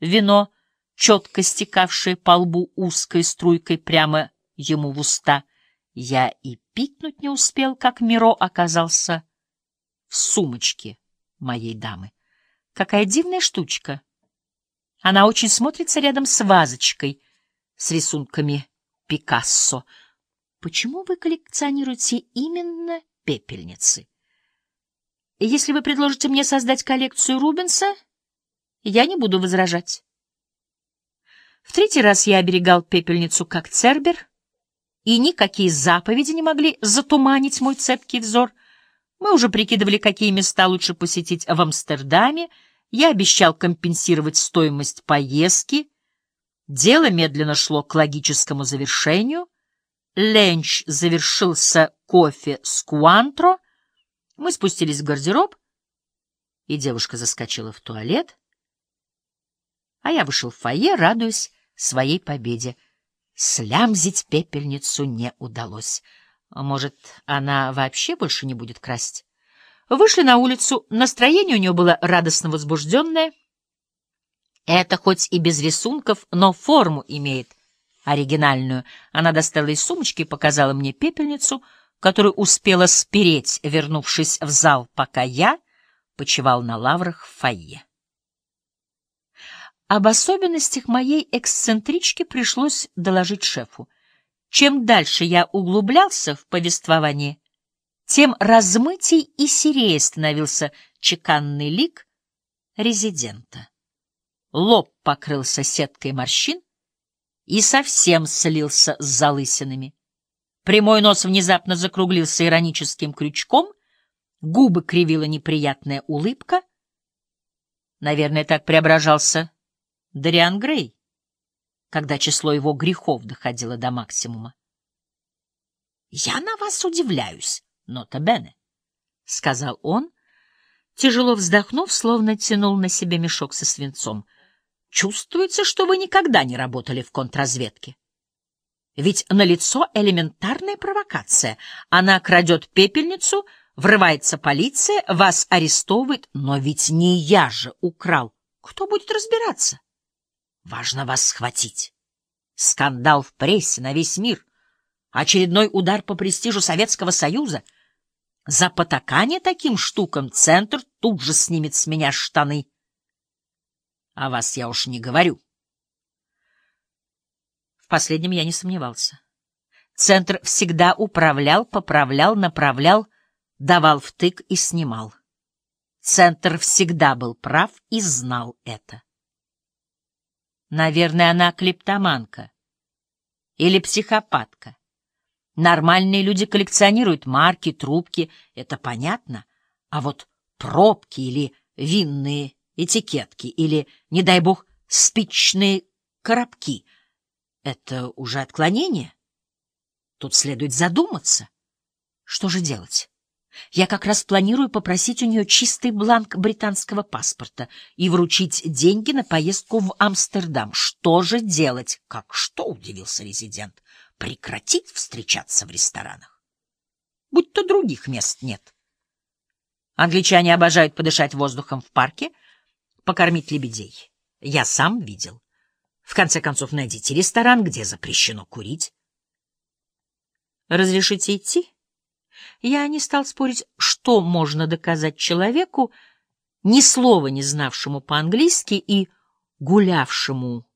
вино, четко стекавшее по лбу узкой струйкой прямо ему в уста. Я и пикнуть не успел, как Миро оказался в сумочке моей дамы. Какая дивная штучка! Она очень смотрится рядом с вазочкой с рисунками Пикассо. Почему вы коллекционируете именно пепельницы? Если вы предложите мне создать коллекцию Рубенса, я не буду возражать. В третий раз я оберегал пепельницу как цербер, и никакие заповеди не могли затуманить мой цепкий взор. Мы уже прикидывали, какие места лучше посетить в Амстердаме, я обещал компенсировать стоимость поездки. Дело медленно шло к логическому завершению. Ленч завершился кофе с куантро. Мы спустились в гардероб, и девушка заскочила в туалет, а я вышел в фойе, радуясь своей победе. Слямзить пепельницу не удалось. Может, она вообще больше не будет красть? Вышли на улицу, настроение у нее было радостно возбужденное. Это хоть и без рисунков, но форму имеет оригинальную. Она достала из сумочки и показала мне пепельницу, которую успела спереть, вернувшись в зал, пока я почивал на лаврах в фойе. Об особенностях моей эксцентрички пришлось доложить шефу. Чем дальше я углублялся в повествование, тем размытей и серее становился чеканный лик резидента. Лоб покрылся сеткой морщин и совсем слился с залысинами. Прямой нос внезапно закруглился ироническим крючком, губы кривила неприятная улыбка. Наверное, так преображался Дариан Грей, когда число его грехов доходило до максимума. «Я на вас удивляюсь», нота бене, — сказал он, тяжело вздохнув, словно тянул на себе мешок со свинцом. — Чувствуется, что вы никогда не работали в контрразведке. Ведь налицо элементарная провокация. Она крадет пепельницу, врывается полиция, вас арестовывает, но ведь не я же украл. Кто будет разбираться? Важно вас схватить. Скандал в прессе на весь мир. Очередной удар по престижу Советского Союза — за потакание таким штукам центр тут же снимет с меня штаны. А вас я уж не говорю. В последнем я не сомневался. Центр всегда управлял, поправлял, направлял, давал втык и снимал. Центр всегда был прав и знал это. Наверное, она клептоманка или психопатка. Нормальные люди коллекционируют марки, трубки, это понятно. А вот пробки или винные этикетки, или, не дай бог, спичные коробки — это уже отклонение. Тут следует задуматься. Что же делать? Я как раз планирую попросить у нее чистый бланк британского паспорта и вручить деньги на поездку в Амстердам. Что же делать? Как что, удивился резидент прекратить встречаться в ресторанах. Будь то других мест нет. Англичане обожают подышать воздухом в парке, покормить лебедей. Я сам видел. В конце концов, найдите ресторан, где запрещено курить. Разрешите идти? Я не стал спорить, что можно доказать человеку, ни слова не знавшему по-английски и гулявшему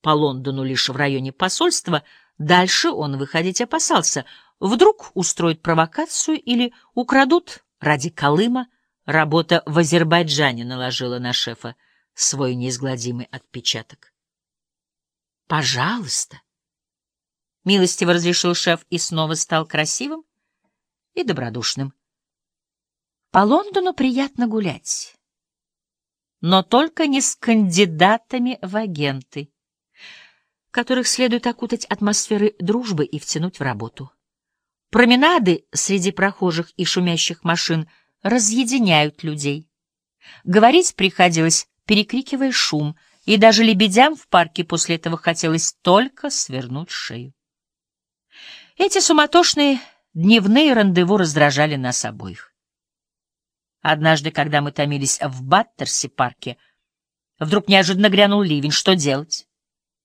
по Лондону лишь в районе посольства, Дальше он выходить опасался. Вдруг устроят провокацию или украдут ради Колыма. Работа в Азербайджане наложила на шефа свой неизгладимый отпечаток. «Пожалуйста!» Милостиво разрешил шеф и снова стал красивым и добродушным. По Лондону приятно гулять, но только не с кандидатами в агенты которых следует окутать атмосферой дружбы и втянуть в работу. Променады среди прохожих и шумящих машин разъединяют людей. Говорить приходилось, перекрикивая шум, и даже лебедям в парке после этого хотелось только свернуть шею. Эти суматошные дневные рандеву раздражали нас обоих. Однажды, когда мы томились в Баттерси-парке, Вдруг неожиданно грянул ливень. Что делать?